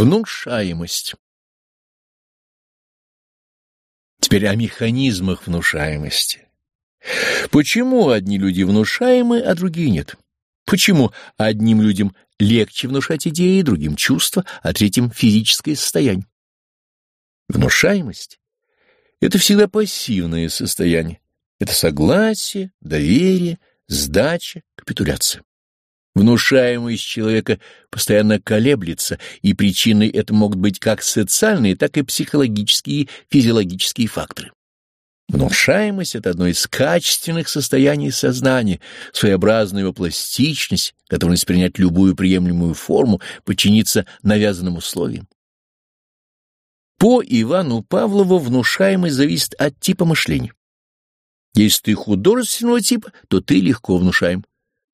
Внушаемость. Теперь о механизмах внушаемости. Почему одни люди внушаемы, а другие нет? Почему одним людям легче внушать идеи, другим чувства, а третьим физическое состояние? Внушаемость — это всегда пассивное состояние. Это согласие, доверие, сдача, капитуляция. Внушаемость человека постоянно колеблется, и причиной это могут быть как социальные, так и психологические физиологические факторы. Внушаемость — это одно из качественных состояний сознания, своеобразная его пластичность, готовность принять любую приемлемую форму, подчиниться навязанным условиям. По Ивану Павлову внушаемость зависит от типа мышления. Если ты художественного типа, то ты легко внушаем.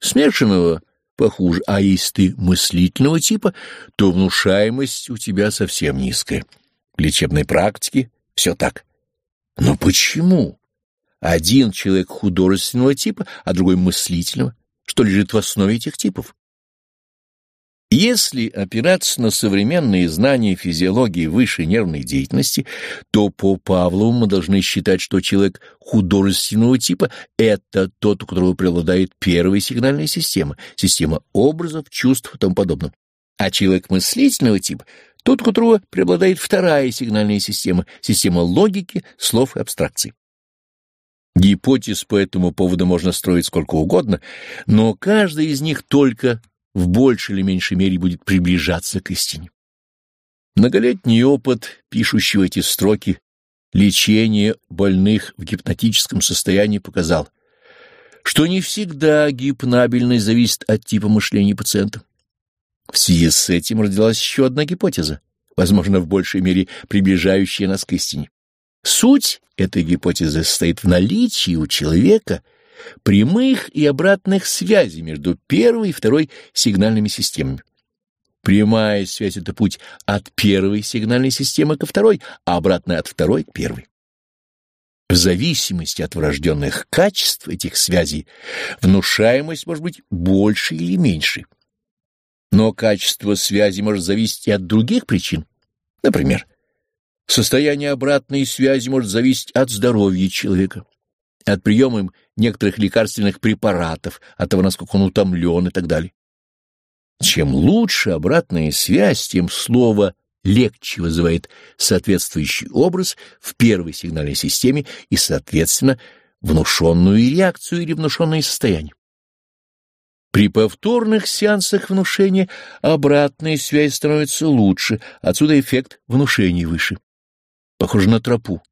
Смешанного похуже, а если ты мыслительного типа, то внушаемость у тебя совсем низкая. В лечебной практике все так. Но почему? Один человек художественного типа, а другой мыслительного. Что лежит в основе этих типов? Если опираться на современные знания физиологии высшей нервной деятельности, то по Павлову мы должны считать, что человек художественного типа — это тот, у которого преобладает первая сигнальная система, система образов, чувств и тому подобное. А человек мыслительного типа — тот, у которого преобладает вторая сигнальная система, система логики, слов и абстракций. Гипотез по этому поводу можно строить сколько угодно, но каждая из них только в большей или меньшей мере будет приближаться к истине. Многолетний опыт, пишущего эти строки, лечение больных в гипнотическом состоянии показал, что не всегда гипнабельность зависит от типа мышления пациента. В связи с этим родилась еще одна гипотеза, возможно, в большей мере приближающая нас к истине. Суть этой гипотезы состоит в наличии у человека – прямых и обратных связей между первой и второй сигнальными системами. Прямая связь — это путь от первой сигнальной системы ко второй, а обратно от второй к первой. В зависимости от врожденных качеств этих связей внушаемость может быть больше или меньше. Но качество связи может зависеть и от других причин. Например, состояние обратной связи может зависеть от здоровья человека от приема им некоторых лекарственных препаратов, от того, насколько он утомлен и так далее. Чем лучше обратная связь, тем слово легче вызывает соответствующий образ в первой сигнальной системе и, соответственно, внушенную реакцию или внушенное состояние. При повторных сеансах внушения обратная связь становится лучше, отсюда эффект внушения выше. Похоже на тропу.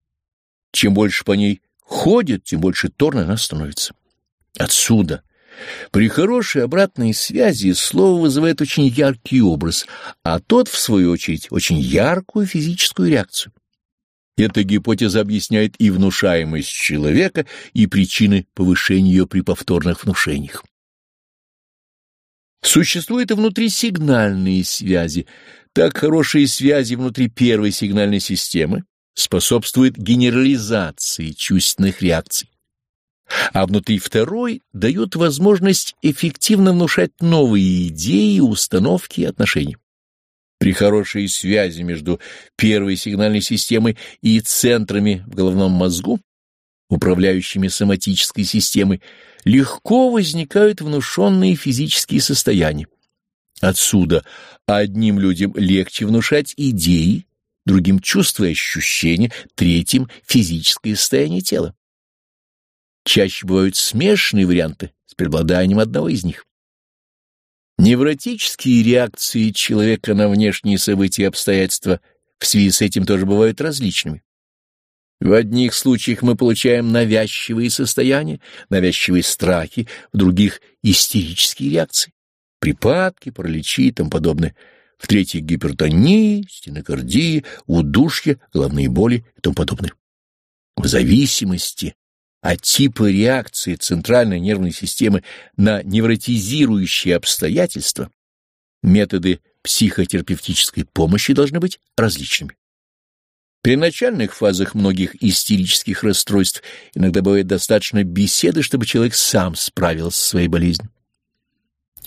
Чем больше по ней ходит, тем больше торна она становится. Отсюда. При хорошей обратной связи слово вызывает очень яркий образ, а тот, в свою очередь, очень яркую физическую реакцию. Эта гипотеза объясняет и внушаемость человека, и причины повышения ее при повторных внушениях. Существуют и внутрисигнальные связи. Так хорошие связи внутри первой сигнальной системы способствует генерализации чувственных реакций, а внутри второй дает возможность эффективно внушать новые идеи, установки и отношения. При хорошей связи между первой сигнальной системой и центрами в головном мозгу, управляющими соматической системой, легко возникают внушенные физические состояния. Отсюда одним людям легче внушать идеи, другим чувства и ощущения, третьим — физическое состояние тела. Чаще бывают смешанные варианты с преобладанием одного из них. Невротические реакции человека на внешние события и обстоятельства в связи с этим тоже бывают различными. В одних случаях мы получаем навязчивые состояния, навязчивые страхи, в других — истерические реакции, припадки, параличи и тому подобное — в третьей гипертонии, стенокардии, удушье, головные боли и тому подобное. В зависимости от типа реакции центральной нервной системы на невротизирующие обстоятельства методы психотерапевтической помощи должны быть различными. При начальных фазах многих истерических расстройств иногда бывает достаточно беседы, чтобы человек сам справился со своей болезнью.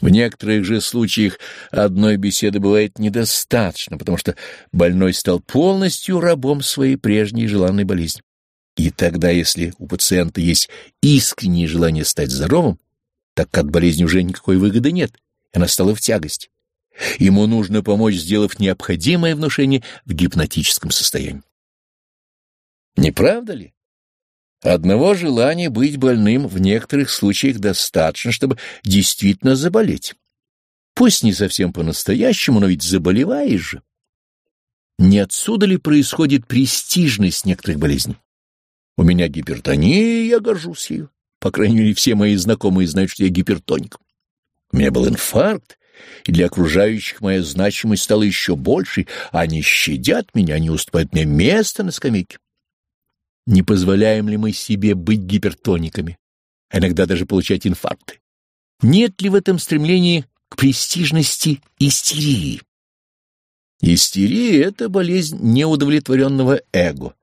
В некоторых же случаях одной беседы бывает недостаточно, потому что больной стал полностью рабом своей прежней желанной болезни. И тогда, если у пациента есть искреннее желание стать здоровым, так как от болезни уже никакой выгоды нет, она стала в тягость. Ему нужно помочь, сделав необходимое внушение в гипнотическом состоянии. Не правда ли? Одного желания быть больным в некоторых случаях достаточно, чтобы действительно заболеть. Пусть не совсем по-настоящему, но ведь заболеваешь же. Не отсюда ли происходит престижность некоторых болезней? У меня гипертония, и я горжусь ею. По крайней мере, все мои знакомые знают, что я гипертоник. У меня был инфаркт, и для окружающих моя значимость стала еще большей. Они щадят меня, они уступают мне место на скамейке. Не позволяем ли мы себе быть гипертониками, а иногда даже получать инфаркты? Нет ли в этом стремлении к престижности истерии? Истерия — это болезнь неудовлетворенного эго.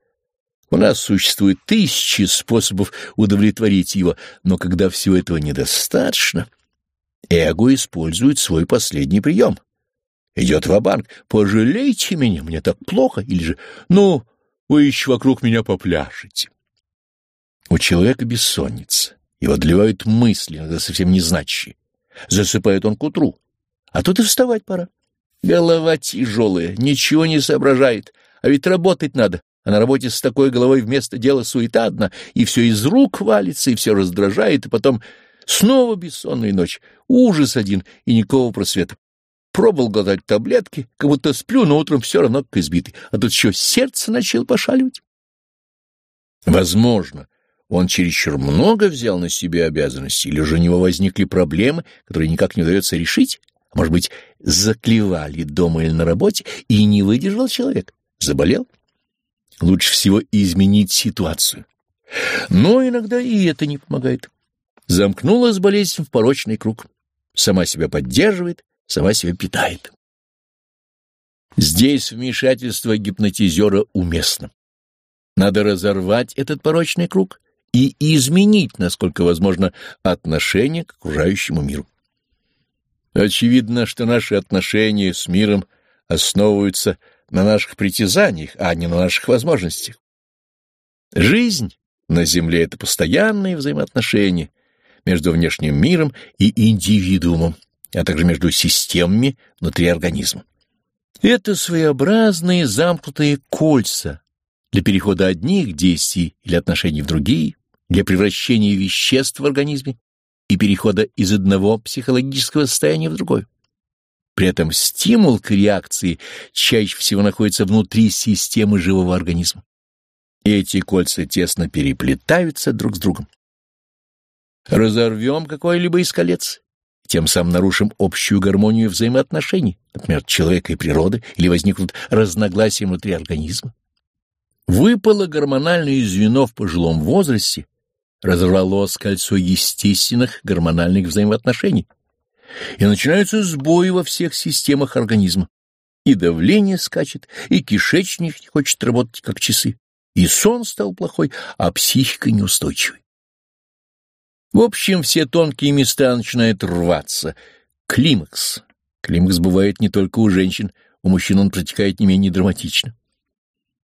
У нас существует тысячи способов удовлетворить его, но когда всего этого недостаточно, эго использует свой последний прием. Идет в банк «пожалейте меня, мне так плохо», или же «ну, вы еще вокруг меня попляшете. У человека бессонница, его одолевают мысли, иногда совсем незначащие. Засыпает он к утру, а тут и вставать пора. Голова тяжелая, ничего не соображает, а ведь работать надо, а на работе с такой головой вместо дела суета одна, и все из рук валится, и все раздражает, и потом снова бессонная ночь, ужас один и никакого просвета. Пробовал глотать таблетки, как будто сплю, но утром все равно как избитый. А тут еще сердце начало пошаливать. Возможно, он чересчур много взял на себя обязанностей, или же у него возникли проблемы, которые никак не удается решить. А может быть, заклевали дома или на работе, и не выдержал человек, заболел. Лучше всего изменить ситуацию. Но иногда и это не помогает. Замкнулась болезнь в порочный круг. Сама себя поддерживает, сама себя питает. Здесь вмешательство гипнотизера уместно. Надо разорвать этот порочный круг и изменить, насколько возможно, отношение к окружающему миру. Очевидно, что наши отношения с миром основываются на наших притязаниях, а не на наших возможностях. Жизнь на Земле — это постоянные взаимоотношения между внешним миром и индивидуумом а также между системами внутри организма. Это своеобразные замкнутые кольца для перехода одних действий или отношений в другие, для превращения веществ в организме и перехода из одного психологического состояния в другое. При этом стимул к реакции чаще всего находится внутри системы живого организма. Эти кольца тесно переплетаются друг с другом. Разорвем какое-либо из колец, тем самым нарушим общую гармонию взаимоотношений, например, человека и природы, или возникнут разногласия внутри организма. Выпало гормональное звено в пожилом возрасте, разорвалось кольцо естественных гормональных взаимоотношений, и начинаются сбои во всех системах организма. И давление скачет, и кишечник не хочет работать как часы, и сон стал плохой, а психика неустойчивой. В общем, все тонкие места начинают рваться. Климакс. Климакс бывает не только у женщин, у мужчин он протекает не менее драматично.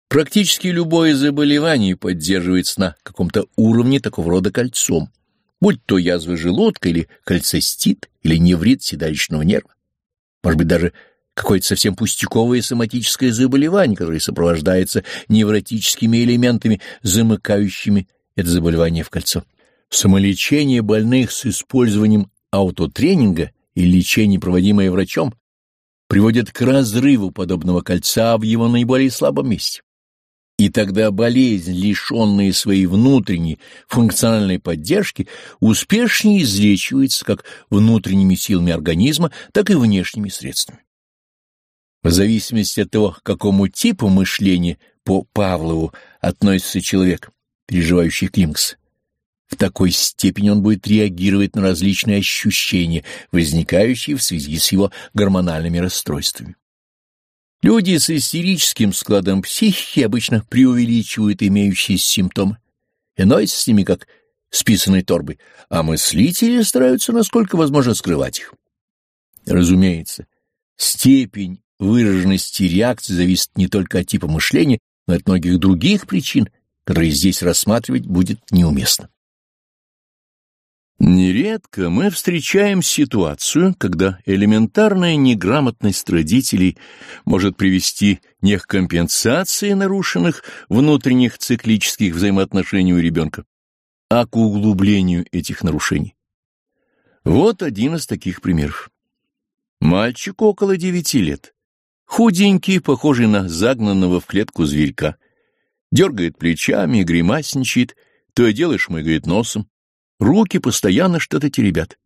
Практически любое заболевание поддерживается на каком-то уровне такого рода кольцом, будь то язва желудка или кальцистит, или неврит седалищного нерва. Может быть, даже какое-то совсем пустяковое соматическое заболевание, которое сопровождается невротическими элементами, замыкающими это заболевание в кольцо. Самолечение больных с использованием аутотренинга и лечение, проводимое врачом, приводит к разрыву подобного кольца в его наиболее слабом месте. И тогда болезнь, лишенная своей внутренней функциональной поддержки, успешнее излечивается как внутренними силами организма, так и внешними средствами. В зависимости от того, к какому типу мышления по Павлову относится человек, переживающий клинкс, в такой степени он будет реагировать на различные ощущения, возникающие в связи с его гормональными расстройствами. Люди с истерическим складом психики обычно преувеличивают имеющиеся симптомы и носятся с ними как с писаной торбой, а мыслители стараются насколько возможно скрывать их. Разумеется, степень выраженности реакции зависит не только от типа мышления, но и от многих других причин, которые здесь рассматривать будет неуместно. Нередко мы встречаем ситуацию, когда элементарная неграмотность родителей может привести не к компенсации нарушенных внутренних циклических взаимоотношений у ребенка, а к углублению этих нарушений. Вот один из таких примеров. Мальчик около девяти лет, худенький, похожий на загнанного в клетку зверька, дергает плечами, гримасничает, то и дело шмыгает носом, Руки постоянно что-то теребят.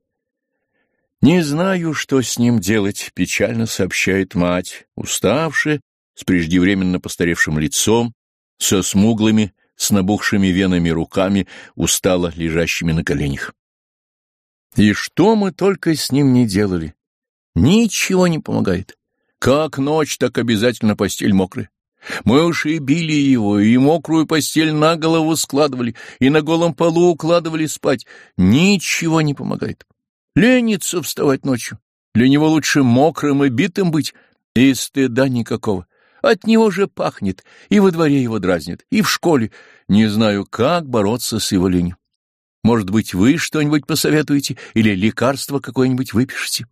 «Не знаю, что с ним делать», — печально сообщает мать, уставшая, с преждевременно постаревшим лицом, со смуглыми, с набухшими венами руками, устало лежащими на коленях. И что мы только с ним не делали. Ничего не помогает. Как ночь, так обязательно постель мокрая. Мы уж и били его, и мокрую постель на голову складывали, и на голом полу укладывали спать. Ничего не помогает. Ленится вставать ночью. Для него лучше мокрым и битым быть, и стыда никакого. От него же пахнет, и во дворе его дразнит, и в школе. Не знаю, как бороться с его ленью. Может быть, вы что-нибудь посоветуете или лекарство какое-нибудь выпишете?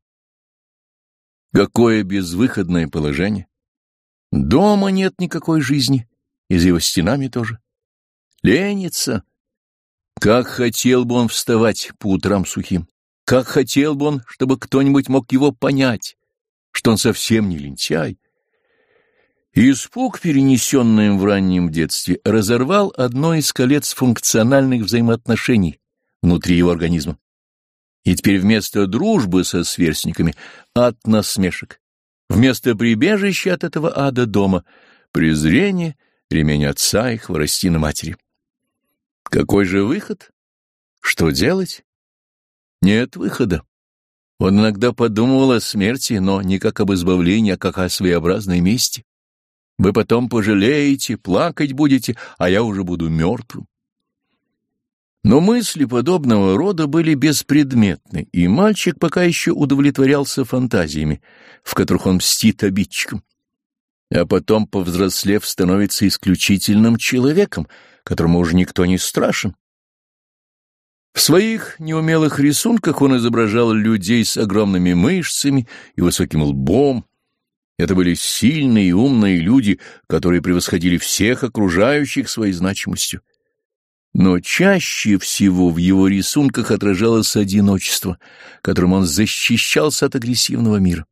Какое безвыходное положение! Дома нет никакой жизни, и за его стенами тоже. Ленится. Как хотел бы он вставать по утрам сухим, как хотел бы он, чтобы кто-нибудь мог его понять, что он совсем не лентяй. Испуг, перенесенный им в раннем детстве, разорвал одно из колец функциональных взаимоотношений внутри его организма. И теперь вместо дружбы со сверстниками — ад насмешек, Вместо прибежища от этого ада дома — презрение, ремень отца и хворостина матери. Какой же выход? Что делать? Нет выхода. Он иногда подумывал о смерти, но не как об избавлении, а как о своеобразной мести. Вы потом пожалеете, плакать будете, а я уже буду мертвым. Но мысли подобного рода были беспредметны, и мальчик пока еще удовлетворялся фантазиями, в которых он мстит обидчикам. А потом, повзрослев, становится исключительным человеком, которому уже никто не страшен. В своих неумелых рисунках он изображал людей с огромными мышцами и высоким лбом. Это были сильные и умные люди, которые превосходили всех окружающих своей значимостью. Но чаще всего в его рисунках отражалось одиночество, которым он защищался от агрессивного мира.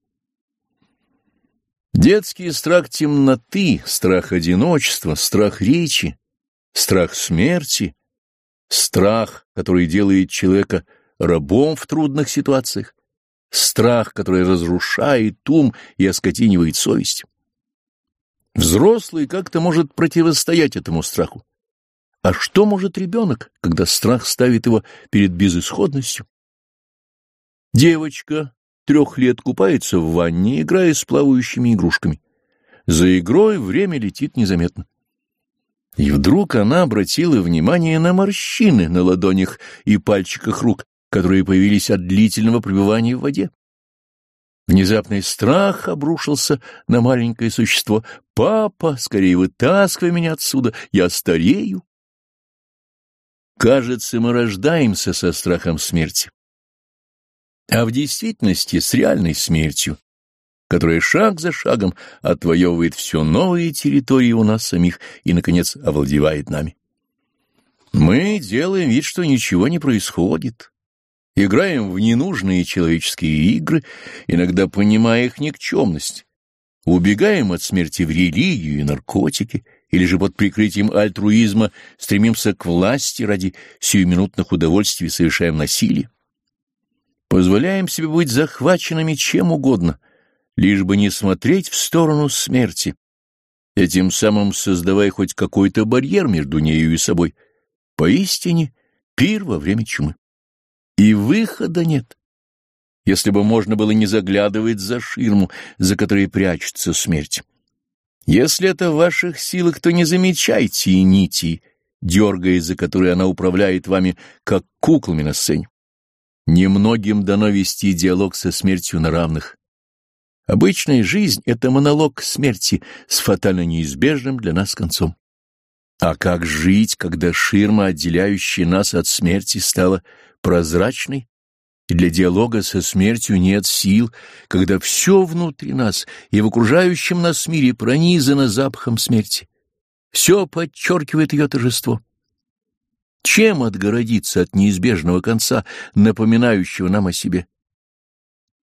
Детский страх темноты, страх одиночества, страх речи, страх смерти, страх, который делает человека рабом в трудных ситуациях, страх, который разрушает ум и оскотинивает совесть. Взрослый как-то может противостоять этому страху а что может ребенок, когда страх ставит его перед безысходностью? Девочка трех лет купается в ванне, играя с плавающими игрушками. За игрой время летит незаметно. И вдруг она обратила внимание на морщины на ладонях и пальчиках рук, которые появились от длительного пребывания в воде. Внезапный страх обрушился на маленькое существо. «Папа, скорее вытаскивай меня отсюда, я старею!» Кажется, мы рождаемся со страхом смерти, а в действительности с реальной смертью, которая шаг за шагом отвоевывает все новые территории у нас самих и, наконец, овладевает нами. Мы делаем вид, что ничего не происходит, играем в ненужные человеческие игры, иногда понимая их никчемность, убегаем от смерти в религию и наркотики — или же под прикрытием альтруизма стремимся к власти ради сиюминутных удовольствий совершаем насилие. Позволяем себе быть захваченными чем угодно, лишь бы не смотреть в сторону смерти, этим самым создавая хоть какой-то барьер между нею и собой. Поистине пир во время чумы. И выхода нет. Если бы можно было не заглядывать за ширму, за которой прячется смерть. Если это в ваших силах, то не замечайте нити, дергая, за которые она управляет вами, как куклами на сцене. Немногим дано вести диалог со смертью на равных. Обычная жизнь — это монолог смерти с фатально неизбежным для нас концом. А как жить, когда ширма, отделяющая нас от смерти, стала прозрачной, и для диалога со смертью нет сил, когда все внутри нас и в окружающем нас мире пронизано запахом смерти? Все подчеркивает ее торжество. Чем отгородиться от неизбежного конца, напоминающего нам о себе?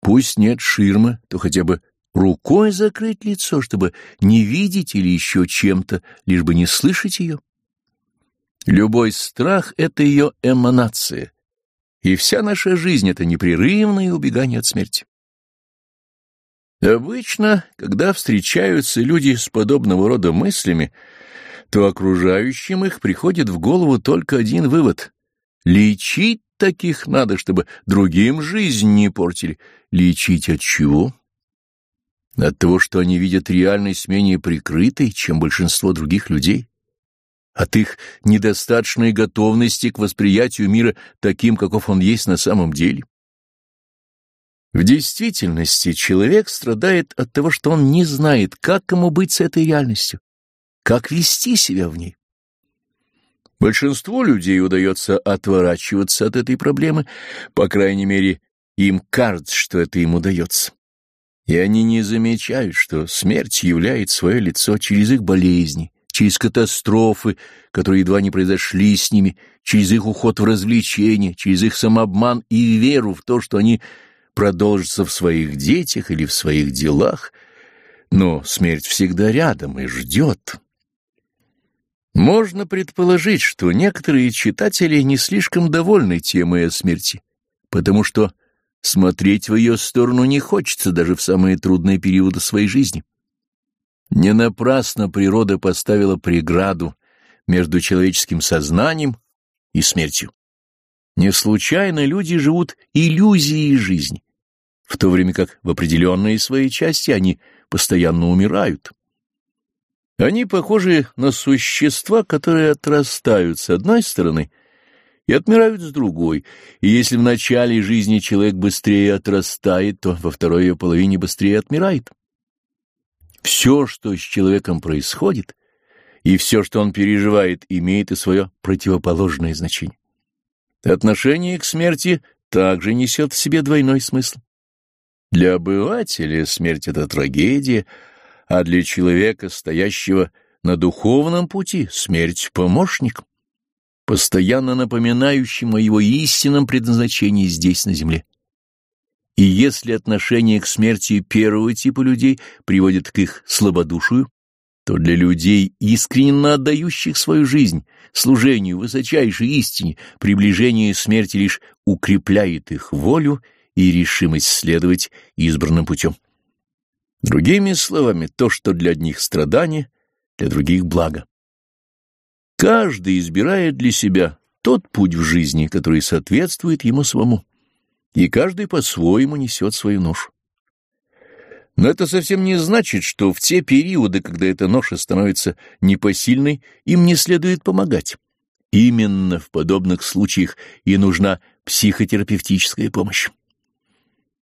Пусть нет ширмы, то хотя бы рукой закрыть лицо, чтобы не видеть или еще чем-то, лишь бы не слышать ее. Любой страх — это ее эманация, и вся наша жизнь — это непрерывное убегание от смерти. Обычно, когда встречаются люди с подобного рода мыслями, то окружающим их приходит в голову только один вывод — лечить таких надо, чтобы другим жизнь не портили. Лечить от чего? От того, что они видят реальность менее прикрытой, чем большинство других людей? От их недостаточной готовности к восприятию мира таким, каков он есть на самом деле? В действительности человек страдает от того, что он не знает, как ему быть с этой реальностью, как вести себя в ней. Большинству людей удается отворачиваться от этой проблемы, по крайней мере, им кажется, что это им удается. И они не замечают, что смерть являет свое лицо через их болезни, через катастрофы, которые едва не произошли с ними, через их уход в развлечения, через их самообман и веру в то, что они продолжатся в своих детях или в своих делах. Но смерть всегда рядом и ждет. Можно предположить, что некоторые читатели не слишком довольны темой о смерти, потому что Смотреть в ее сторону не хочется даже в самые трудные периоды своей жизни. Не напрасно природа поставила преграду между человеческим сознанием и смертью. Не случайно люди живут иллюзией жизни, в то время как в определенные свои части они постоянно умирают. Они похожи на существа, которые отрастают с одной стороны — и отмирают с другой, и если в начале жизни человек быстрее отрастает, то во второй ее половине быстрее отмирает. Все, что с человеком происходит, и все, что он переживает, имеет и свое противоположное значение. Отношение к смерти также несет в себе двойной смысл. Для обывателя смерть — это трагедия, а для человека, стоящего на духовном пути, смерть — помощник постоянно напоминающим о его истинном предназначении здесь, на земле. И если отношение к смерти первого типа людей приводит к их слабодушию, то для людей, искренне отдающих свою жизнь служению высочайшей истине, приближение смерти лишь укрепляет их волю и решимость следовать избранным путем. Другими словами, то, что для одних страдание, для других благо. Каждый избирает для себя тот путь в жизни, который соответствует ему самому, и каждый по-своему несет свою ношу. Но это совсем не значит, что в те периоды, когда эта ноша становится непосильной, им не следует помогать. Именно в подобных случаях и нужна психотерапевтическая помощь.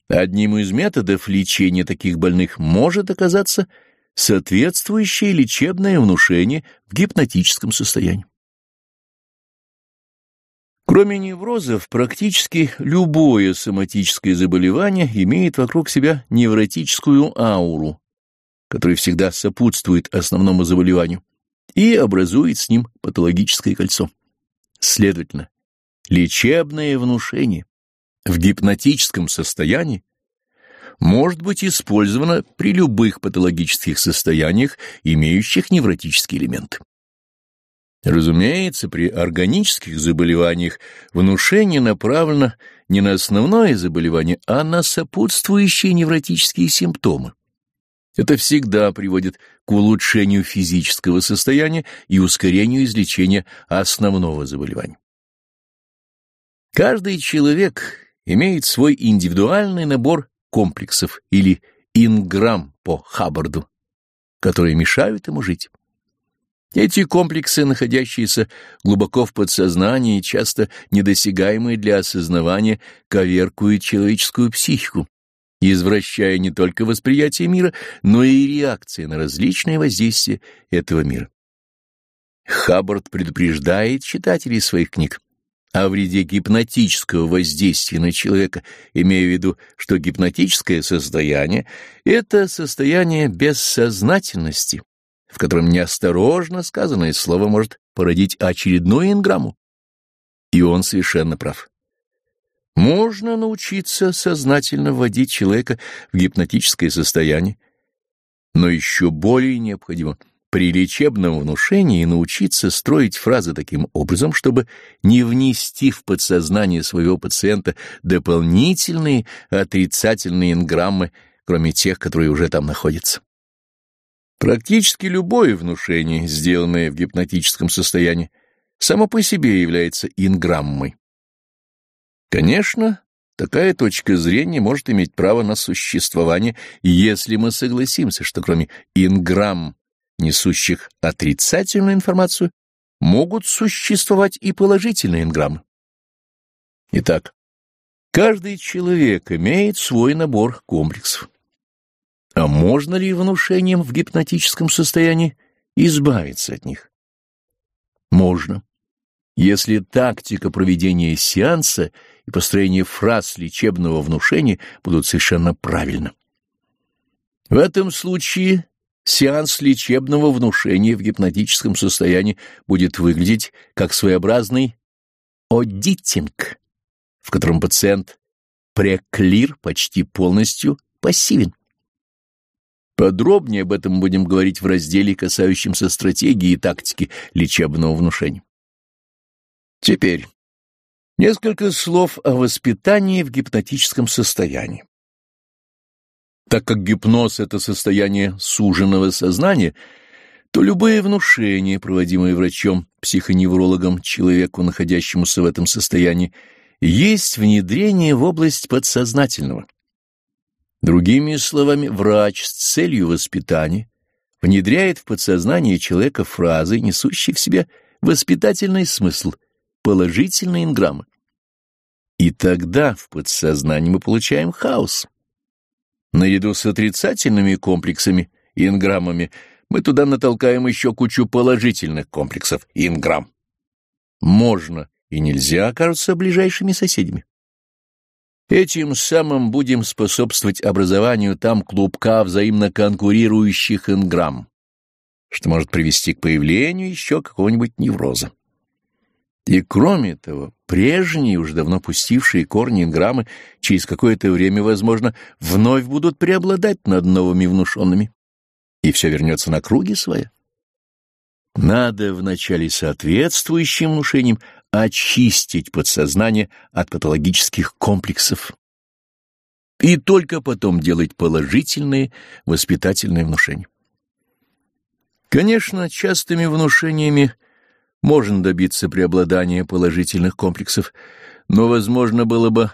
Одним из методов лечения таких больных может оказаться – соответствующее лечебное внушение в гипнотическом состоянии. Кроме неврозов, практически любое соматическое заболевание имеет вокруг себя невротическую ауру, которая всегда сопутствует основному заболеванию и образует с ним патологическое кольцо. Следовательно, лечебное внушение в гипнотическом состоянии может быть использовано при любых патологических состояниях, имеющих невротический элемент. Разумеется, при органических заболеваниях внушение направлено не на основное заболевание, а на сопутствующие невротические симптомы. Это всегда приводит к улучшению физического состояния и ускорению излечения основного заболевания. Каждый человек имеет свой индивидуальный набор комплексов или инграмм по Хаббарду, которые мешают ему жить. Эти комплексы, находящиеся глубоко в подсознании, часто недосягаемые для осознавания, коверкуют человеческую психику, извращая не только восприятие мира, но и реакции на различные воздействия этого мира. Хаббард предупреждает читателей своих книг о вреде гипнотического воздействия на человека, имея в виду, что гипнотическое состояние — это состояние бессознательности, в котором неосторожно сказанное слово может породить очередную инграмму. И он совершенно прав. Можно научиться сознательно вводить человека в гипнотическое состояние, но еще более необходимо при лечебном внушении научиться строить фразы таким образом, чтобы не внести в подсознание своего пациента дополнительные отрицательные инграммы, кроме тех, которые уже там находятся. Практически любое внушение, сделанное в гипнотическом состоянии, само по себе является инграммой. Конечно, такая точка зрения может иметь право на существование, если мы согласимся, что кроме инграмм, несущих отрицательную информацию, могут существовать и положительные инграммы. Итак, каждый человек имеет свой набор комплексов. А можно ли внушением в гипнотическом состоянии избавиться от них? Можно. Если тактика проведения сеанса и построения фраз лечебного внушения будут совершенно правильно. В этом случае сеанс лечебного внушения в гипнотическом состоянии будет выглядеть как своеобразный одитинг, в котором пациент преклир почти полностью пассивен. Подробнее об этом будем говорить в разделе, касающемся стратегии и тактики лечебного внушения. Теперь несколько слов о воспитании в гипнотическом состоянии. Так как гипноз — это состояние суженного сознания, то любые внушения, проводимые врачом, психоневрологом, человеку, находящемуся в этом состоянии, есть внедрение в область подсознательного. Другими словами, врач с целью воспитания внедряет в подсознание человека фразы, несущие в себе воспитательный смысл, положительные инграммы. И тогда в подсознании мы получаем хаос. Наряду с отрицательными комплексами и инграммами мы туда натолкаем еще кучу положительных комплексов и инграмм. Можно и нельзя окажутся ближайшими соседями. Этим самым будем способствовать образованию там клубка взаимно конкурирующих инграмм, что может привести к появлению еще какого-нибудь невроза. И кроме того, прежние, уже давно пустившие корни инграммы, через какое-то время, возможно, вновь будут преобладать над новыми внушенными, и все вернется на круги свои. Надо вначале соответствующим внушением очистить подсознание от патологических комплексов и только потом делать положительные воспитательные внушения. Конечно, частыми внушениями можно добиться преобладания положительных комплексов, но возможно было бы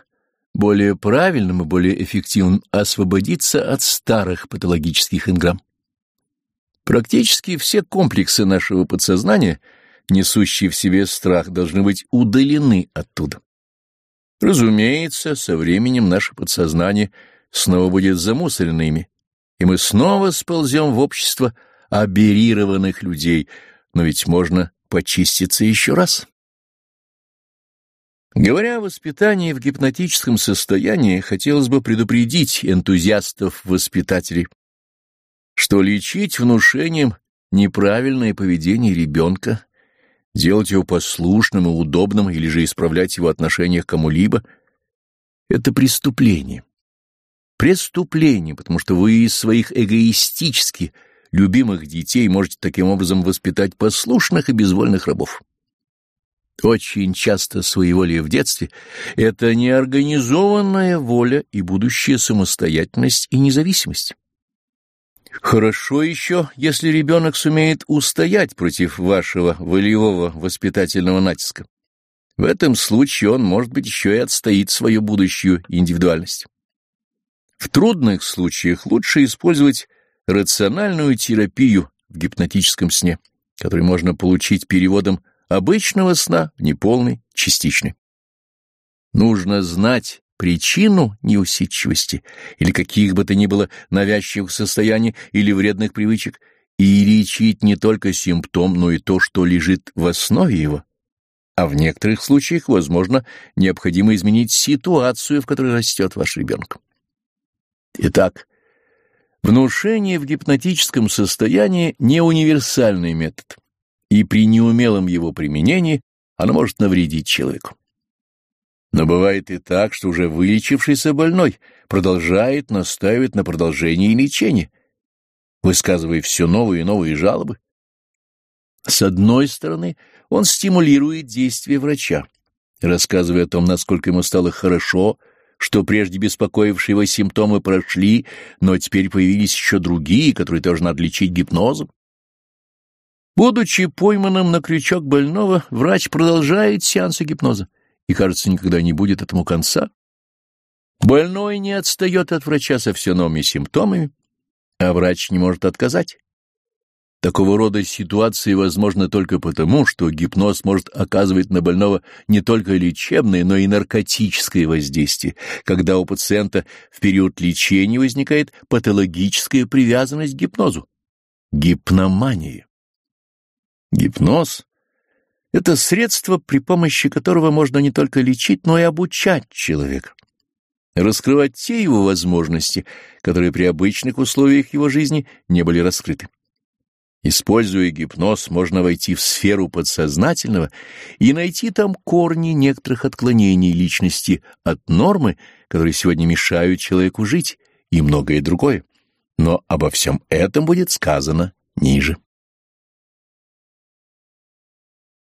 более правильным и более эффективным освободиться от старых патологических инграмм. Практически все комплексы нашего подсознания — несущие в себе страх, должны быть удалены оттуда. Разумеется, со временем наше подсознание снова будет замусорено ими, и мы снова сползем в общество аберированных людей, но ведь можно почиститься еще раз. Говоря о воспитании в гипнотическом состоянии, хотелось бы предупредить энтузиастов-воспитателей, что лечить внушением неправильное поведение ребенка делать его послушным и удобным или же исправлять его отношение к кому-либо — это преступление. Преступление, потому что вы из своих эгоистически любимых детей можете таким образом воспитать послушных и безвольных рабов. Очень часто своеволие в детстве — это неорганизованная воля и будущая самостоятельность и независимость. Хорошо еще, если ребенок сумеет устоять против вашего волевого воспитательного натиска. В этом случае он, может быть, еще и отстоит свою будущую индивидуальность. В трудных случаях лучше использовать рациональную терапию в гипнотическом сне, который можно получить переводом обычного сна в неполный, частичный. Нужно знать причину неусидчивости или каких бы то ни было навязчивых состояний или вредных привычек и лечить не только симптом, но и то, что лежит в основе его. А в некоторых случаях, возможно, необходимо изменить ситуацию, в которой растет ваш ребенок. Итак, внушение в гипнотическом состоянии не универсальный метод, и при неумелом его применении оно может навредить человеку. Но бывает и так, что уже вылечившийся больной продолжает настаивать на продолжении лечения, высказывая все новые и новые жалобы. С одной стороны, он стимулирует действия врача, рассказывая о том, насколько ему стало хорошо, что прежде беспокоившие его симптомы прошли, но теперь появились еще другие, которые тоже надо лечить гипнозом. Будучи пойманным на крючок больного, врач продолжает сеансы гипноза и, кажется, никогда не будет этому конца. Больной не отстает от врача со все новыми симптомами, а врач не может отказать. Такого рода ситуации возможны только потому, что гипноз может оказывать на больного не только лечебное, но и наркотическое воздействие, когда у пациента в период лечения возникает патологическая привязанность к гипнозу — гипномания. Гипноз это средство, при помощи которого можно не только лечить, но и обучать человека. Раскрывать те его возможности, которые при обычных условиях его жизни не были раскрыты. Используя гипноз, можно войти в сферу подсознательного и найти там корни некоторых отклонений личности от нормы, которые сегодня мешают человеку жить, и многое другое. Но обо всем этом будет сказано ниже.